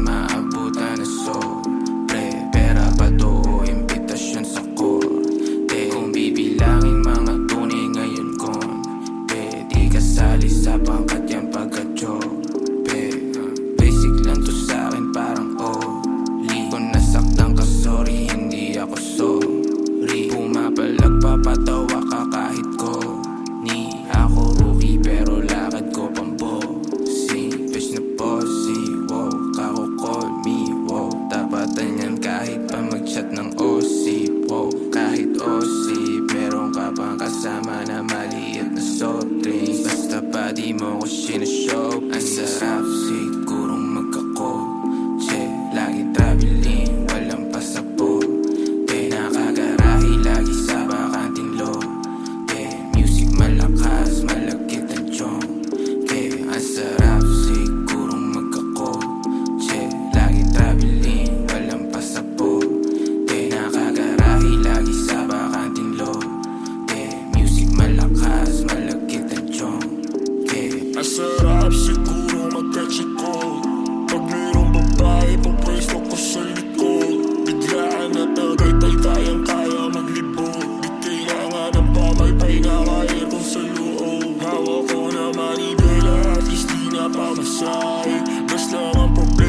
my demon, what she in the show? sarap siguro magkachikot Pag mayroong babae, papwesto ko sa likod Biglaan na tagaytay, kayang kaya maglibot Di kailangan ng pamay, pahinga kaya kong sa loob Hawak ko naman ibela, at least di na pamasahe Basta ang problema.